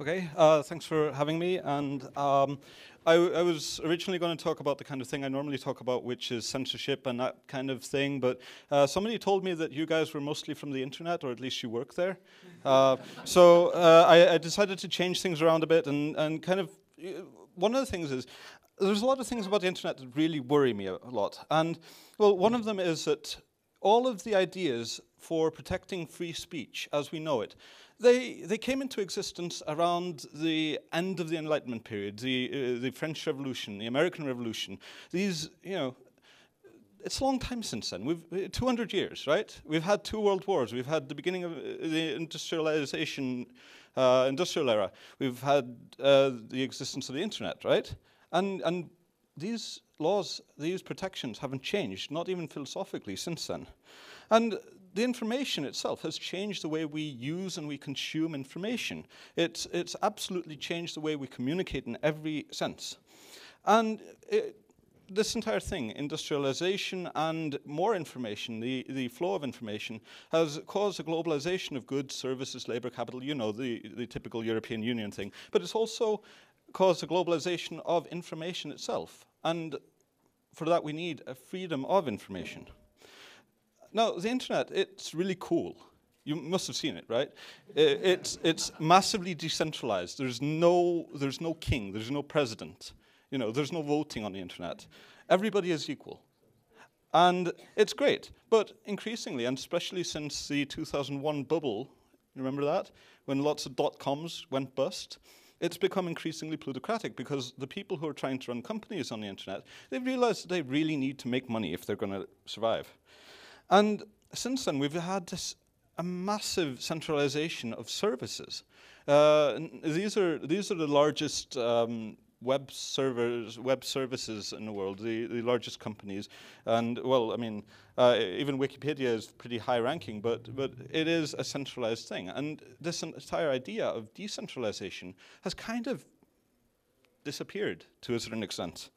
Okay, uh, thanks for having me. And um, I, I, was originally going to talk about the kind of thing I normally talk about, which is censorship and that kind of thing. But uh, somebody told me that you guys were mostly from the internet, or at least you work there. Uh, so uh, I, I, decided to change things around a bit and, and kind of. Uh, one of the things is there's a lot of things about the internet that really worry me a, a lot. And, well, one of them is that all of the ideas for protecting free speech as we know it they, they came into existence around the end of the Enlightenment period, the, uh, the French Revolution, the American Revolution. These, you know, it's a long time since then. We've uh, 200 years, right? We've had two world wars. We've had the beginning of uh, the industrialization, uh, industrial era. We've had uh, the existence of the internet, right? And and these laws, these protections haven't changed, not even philosophically, since then. And the information itself has changed the way we use and we consume information. It's, it's absolutely changed the way we communicate in every sense. And it, this entire thing, industrialization and more information, the, the flow of information, has caused a globalization of goods, services, labor, capital, you know, the, the typical European Union thing. But it's also caused a globalization of information itself. And for that, we need a freedom of information. Now, the internet, it's really cool. You must have seen it, right? It's, it's massively decentralized. There's no, there's no king, there's no president. You know, there's no voting on the internet. Everybody is equal. And it's great. But increasingly, and especially since the 2001 bubble, you remember that? When lots of dot coms went bust, it's become increasingly plutocratic because the people who are trying to run companies on the internet, they've realized that they really need to make money if they're going to survive. And since then, we've had this a massive centralization of services. Uh, these are these are the largest um, web servers, web services in the world, the, the largest companies, and well, I mean, uh, even Wikipedia is pretty high ranking, but but it is a centralized thing, and this entire idea of decentralization has kind of disappeared to a certain extent.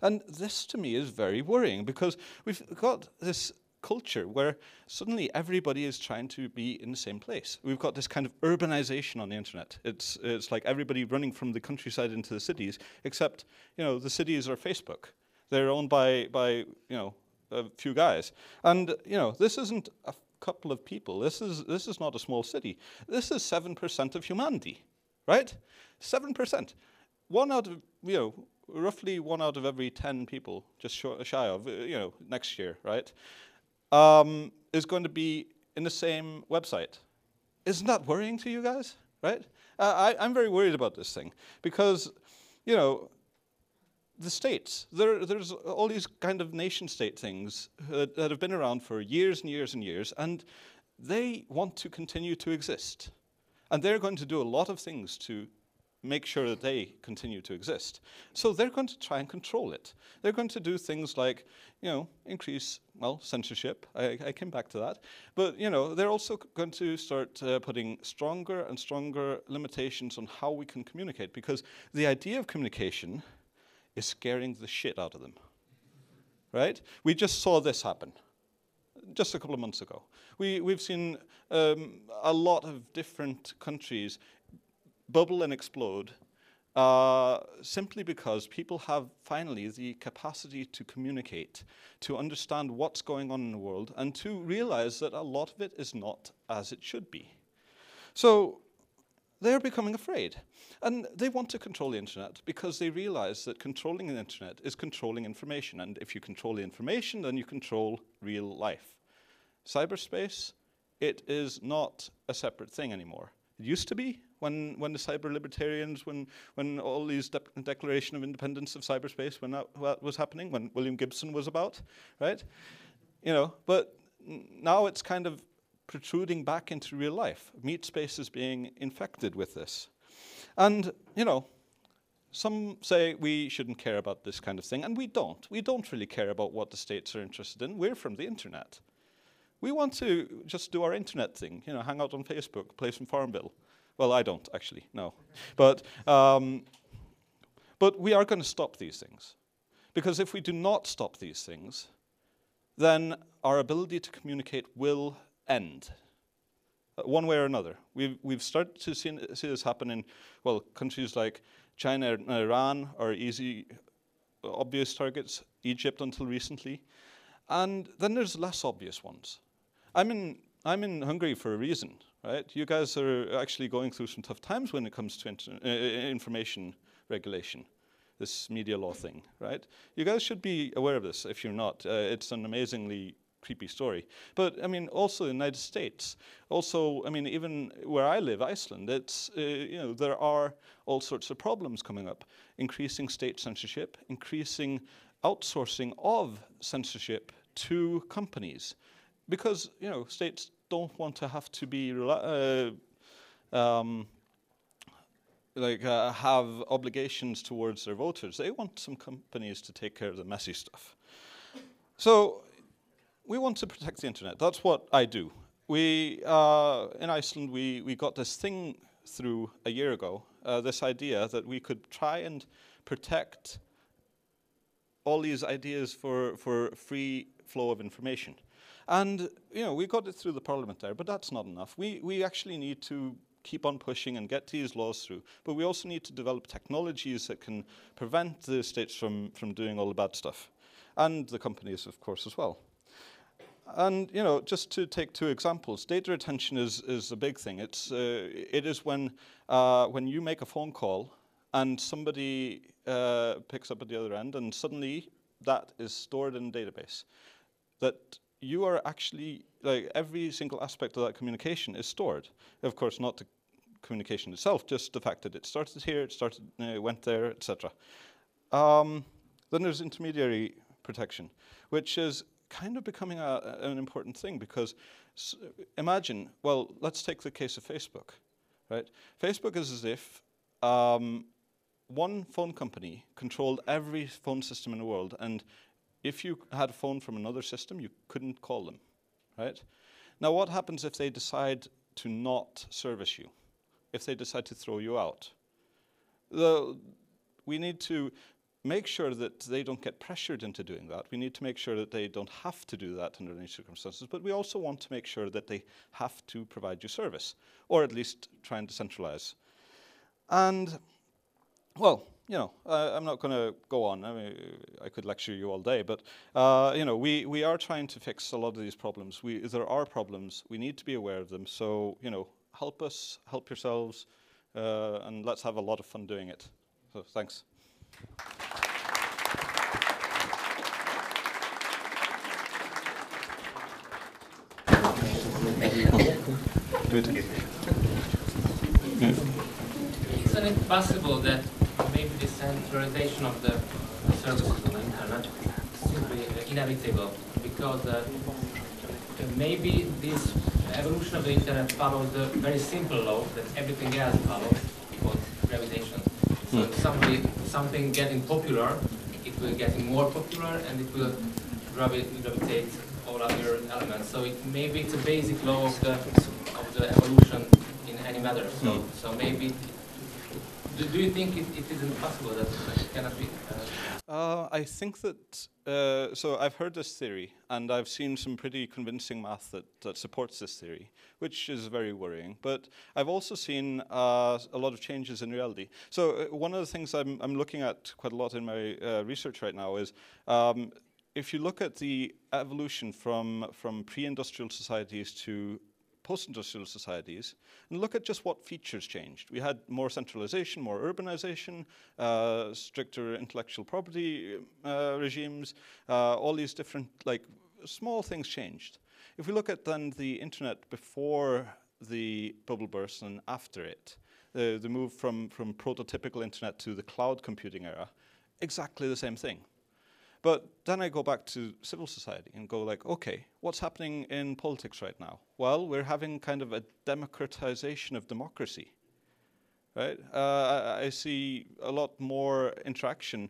And this to me is very worrying because we've got this culture where suddenly everybody is trying to be in the same place. We've got this kind of urbanization on the internet. It's, it's like everybody running from the countryside into the cities, except, you know, the cities are Facebook. They're owned by, by you know, a few guys. And, you know, this isn't a couple of people. This is, this is not a small city. This is 7% of humanity, right? 7%. One out of, you know, roughly one out of every 10 people, just shy of, you know, next year, right? Um, is going to be in the same website. Isn't that worrying to you guys? Right? Uh, I, am very worried about this thing because, you know, the states, there, there's all these kind of nation state things that have been around for years and years and years, and they want to continue to exist. And they're going to do a lot of things to make sure that they continue to exist. So they're going to try and control it. They're going to do things like, you know, increase, well, censorship. I, I came back to that. But, you know, they're also going to start uh, putting stronger and stronger limitations on how we can communicate because the idea of communication is scaring the shit out of them. Right? We just saw this happen just a couple of months ago. We, we've seen um, a lot of different countries bubble and explode uh, simply because people have finally the capacity to communicate, to understand what's going on in the world, and to realize that a lot of it is not as it should be. So they're becoming afraid. And they want to control the internet because they realize that controlling the internet is controlling information. And if you control the information, then you control real life. Cyberspace, it is not a separate thing anymore. It used to be, when, when the cyber libertarians, when, when all these de declaration of independence of cyberspace, when that, that was happening, when William Gibson was about, right? You know, but now it's kind of protruding back into real life. Meat space is being infected with this. And, you know, some say we shouldn't care about this kind of thing, and we don't. We don't really care about what the states are interested in. We're from the internet. We want to just do our internet thing, you know, hang out on Facebook, play some Farmville. Well, I don't actually, no. But, um, but we are going to stop these things. Because if we do not stop these things, then our ability to communicate will end. uh, one way or another. We've, we've started to see, see this happen in, well, countries like China and Iran are easy, obvious targets, Egypt until recently. And then there's less obvious ones. I'm in, I'm in Hungary for a reason, right? You guys are actually going through some tough times when it comes to uh, information regulation, this media law thing, right? You guys should be aware of this if you're not. Uh, it's an amazingly creepy story. But I mean, also the United States, also, I mean, even where I live, Iceland, it's, uh, you know, there are all sorts of problems coming up. Increasing state censorship, increasing outsourcing of censorship to companies. Because, you know, states don't want to have to be, uh, um, like, uh, have obligations towards their voters. They want some companies to take care of the messy stuff. So we want to protect the internet. That's what I do. We, uh, in Iceland, we, we got this thing through a year ago, uh, this idea that we could try and protect all these ideas for, for free flow of information. And, you know, we got it through the parliament there, but that's not enough. We, we actually need to keep on pushing and get these laws through. But we also need to develop technologies that can prevent the states from, from doing all the bad stuff. And the companies, of course, as well. And you know, just to take two examples, data retention is, is a big thing. It's, uh, it is when, uh, when you make a phone call and somebody uh, picks up at the other end and suddenly that is stored in a database. That you are actually, like every single aspect of that communication is stored. Of course, not the communication itself, just the fact that it started here, it started, uh, went there, etc. Um, then there's intermediary protection, which is kind of becoming a, an important thing because imagine, well, let's take the case of Facebook, right? Facebook is as if um, one phone company controlled every phone system in the world, and if you had a phone from another system, you couldn't call them, right? Now, what happens if they decide to not service you? If they decide to throw you out? The, we need to make sure that they don't get pressured into doing that. We need to make sure that they don't have to do that under any circumstances, but we also want to make sure that they have to provide you service, or at least try and decentralize. And, well, you know, I'm not going to go on. I mean, I could lecture you all day, but uh, you know, we we are trying to fix a lot of these problems. We there are problems. We need to be aware of them. So you know, help us, help yourselves, uh, and let's have a lot of fun doing it. So thanks. Isn't it possible that centralization of the services on the internet is simply inevitable because uh, maybe this evolution of the internet follows the very simple law that everything else follows, called gravitation. So if somebody, something getting popular, it will getting more popular and it will gravitate all other elements. So it maybe it's a basic law of the of the evolution in any matter. So mm. so maybe do, do you think it, it isn't possible that it cannot be? Uh, uh, I think that uh, so I've heard this theory and I've seen some pretty convincing math that, that supports this theory, which is very worrying. But I've also seen uh, a lot of changes in reality. So uh, one of the things I'm, I'm looking at quite a lot in my research right now is um, if you look at the evolution from, from pre-industrial societies to post-industrial societies and look at just what features changed. We had more centralization, more urbanization, uh, stricter intellectual property uh, regimes, uh, all these different like small things changed. If we look at then the internet before the bubble burst and after it, the, the move from, from prototypical internet to the cloud computing era, exactly the same thing. But then I go back to civil society and go like, okay, what's happening in politics right now? Well, we're having kind of a democratization of democracy, right? Uh, I, I see a lot more interaction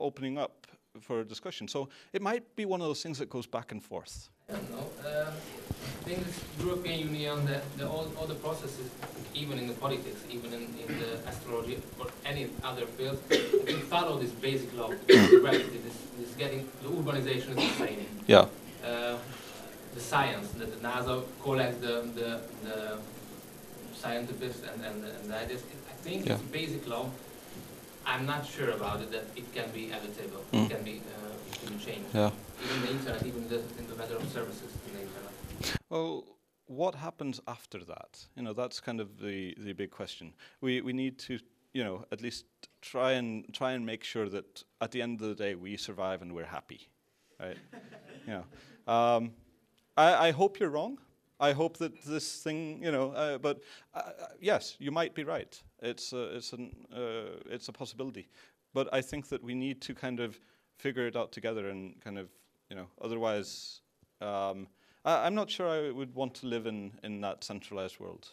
opening up for discussion. So it might be one of those things that goes back and forth. I don't know. Uh, I think the European Union, the, the, all, all the processes, even in the politics, even in, in the astrology or any other field, we follow this basic law. this, this getting, the urbanization is insane. Yeah. Uh, the science that the NASA collects the, the, the scientists and, and, and that is, I think Yeah. it's basic law. I'm not sure about it that it can be editable, Mm. it can be, uh, be. Yeah. Even the internet, even the, in the matter of services in the internet. Well, what happens after that? You know, that's kind of the, the big question. We, we need to, you know, at least try and try and make sure that at the end of the day we survive and we're happy, right? you know, um, I, I hope you're wrong. I hope that this thing, you know, uh, but uh, uh, yes, you might be right. It's a, it's an uh, it's a possibility, but I think that we need to kind of figure it out together and kind of, you know, otherwise. Um, I, I'm not sure I would want to live in, in that centralized world.